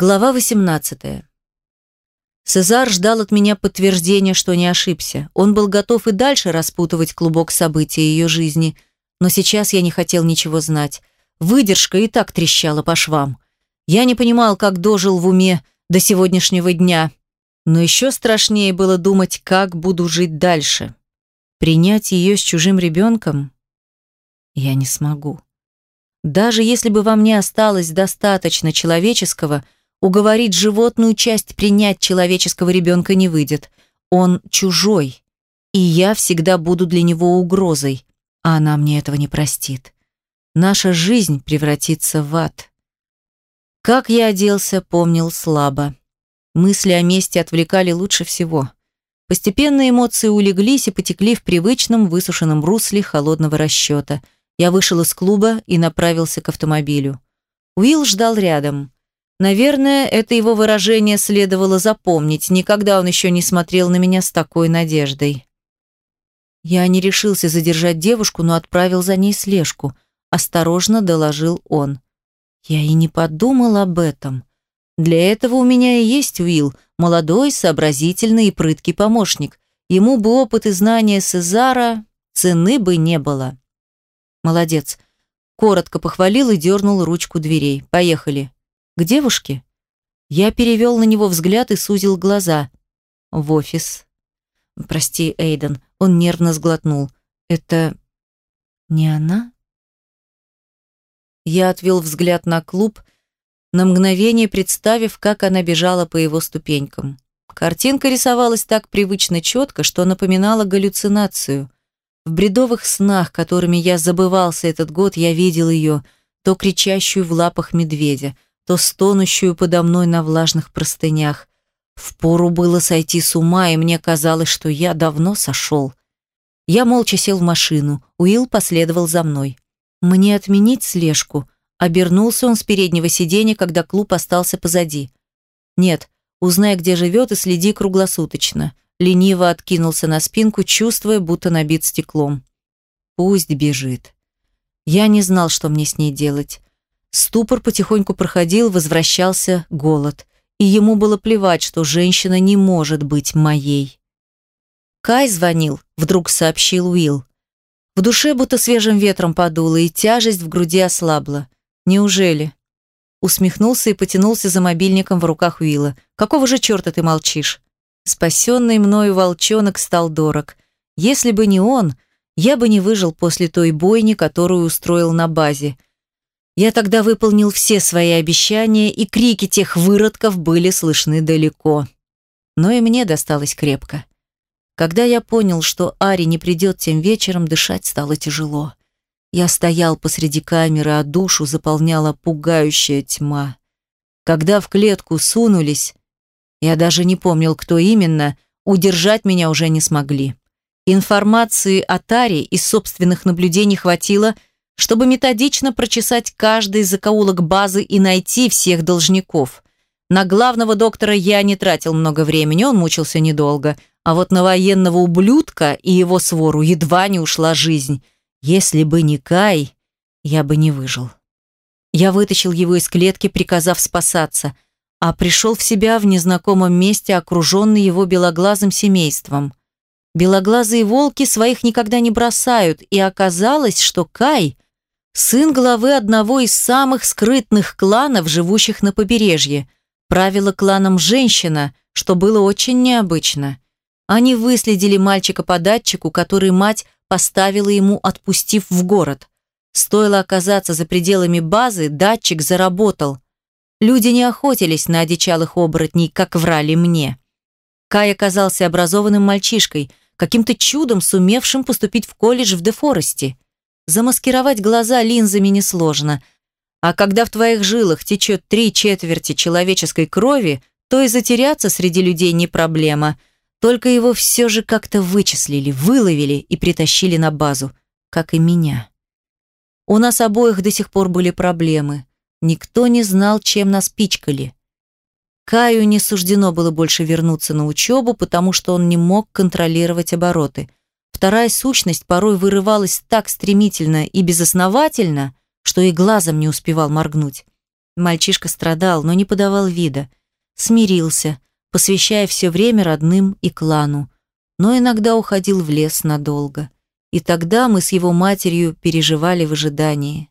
Глава 18. Сезар ждал от меня подтверждения, что не ошибся. Он был готов и дальше распутывать клубок событий ее жизни, но сейчас я не хотел ничего знать. Выдержка и так трещала по швам. Я не понимал, как дожил в уме до сегодняшнего дня, но еще страшнее было думать, как буду жить дальше. Принять ее с чужим ребенком я не смогу. Даже если бы во мне осталось достаточно человеческого – Уговорить животную часть принять человеческого ребенка не выйдет. Он чужой, и я всегда буду для него угрозой, а она мне этого не простит. Наша жизнь превратится в ад. Как я оделся, помнил слабо. Мысли о мести отвлекали лучше всего. Постепенно эмоции улеглись и потекли в привычном высушенном русле холодного расчета. Я вышел из клуба и направился к автомобилю. Уилл ждал рядом. Наверное, это его выражение следовало запомнить. Никогда он еще не смотрел на меня с такой надеждой. Я не решился задержать девушку, но отправил за ней слежку. Осторожно доложил он. Я и не подумал об этом. Для этого у меня и есть Уилл, молодой, сообразительный и прыткий помощник. Ему бы опыт и знания Сезара цены бы не было. Молодец. Коротко похвалил и дернул ручку дверей. Поехали. К девушке? Я перевел на него взгляд и сузил глаза. В офис. Прости, Эйден. Он нервно сглотнул. Это не она? Я отвел взгляд на клуб, на мгновение представив, как она бежала по его ступенькам. Картинка рисовалась так привычно четко, что напоминала галлюцинацию. В бредовых снах, которыми я забывался этот год, я видел ее, то кричащую в лапах медведя, то стонущую подо мной на влажных простынях. Впору было сойти с ума, и мне казалось, что я давно сошел. Я молча сел в машину, Уилл последовал за мной. Мне отменить слежку? Обернулся он с переднего сиденья, когда клуб остался позади. Нет, узнай, где живет, и следи круглосуточно. Лениво откинулся на спинку, чувствуя, будто набит стеклом. Пусть бежит. Я не знал, что мне с ней делать. Ступор потихоньку проходил, возвращался голод. И ему было плевать, что женщина не может быть моей. Кай звонил, вдруг сообщил Уилл. В душе будто свежим ветром подуло, и тяжесть в груди ослабла. Неужели? Усмехнулся и потянулся за мобильником в руках Уилла. «Какого же черта ты молчишь?» Спасенный мною волчонок стал дорог. Если бы не он, я бы не выжил после той бойни, которую устроил на базе. Я тогда выполнил все свои обещания, и крики тех выродков были слышны далеко. Но и мне досталось крепко. Когда я понял, что Ари не придет тем вечером, дышать стало тяжело. Я стоял посреди камеры, а душу заполняла пугающая тьма. Когда в клетку сунулись, я даже не помнил, кто именно, удержать меня уже не смогли. Информации о Таре из собственных наблюдений хватило – чтобы методично прочесать каждый закоулок базы и найти всех должников. На главного доктора я не тратил много времени, он мучился недолго, а вот на военного ублюдка и его свору едва не ушла жизнь. Если бы не Кай, я бы не выжил. Я вытащил его из клетки, приказав спасаться, а пришел в себя в незнакомом месте, окруженный его белоглазым семейством. Белоглазые волки своих никогда не бросают, и оказалось, что Кай – Сын главы одного из самых скрытных кланов, живущих на побережье. Правила кланом женщина, что было очень необычно. Они выследили мальчика по датчику, который мать поставила ему, отпустив в город. Стоило оказаться за пределами базы, датчик заработал. Люди не охотились на одичалых оборотней, как врали мне. Кай оказался образованным мальчишкой, каким-то чудом сумевшим поступить в колледж в Дефоресте. Замаскировать глаза линзами несложно. А когда в твоих жилах течет три четверти человеческой крови, то и затеряться среди людей не проблема. Только его все же как-то вычислили, выловили и притащили на базу, как и меня. У нас обоих до сих пор были проблемы. Никто не знал, чем нас пичкали. Каю не суждено было больше вернуться на учебу, потому что он не мог контролировать обороты. Вторая сущность порой вырывалась так стремительно и безосновательно, что и глазом не успевал моргнуть. Мальчишка страдал, но не подавал вида. Смирился, посвящая все время родным и клану, но иногда уходил в лес надолго. И тогда мы с его матерью переживали в ожидании.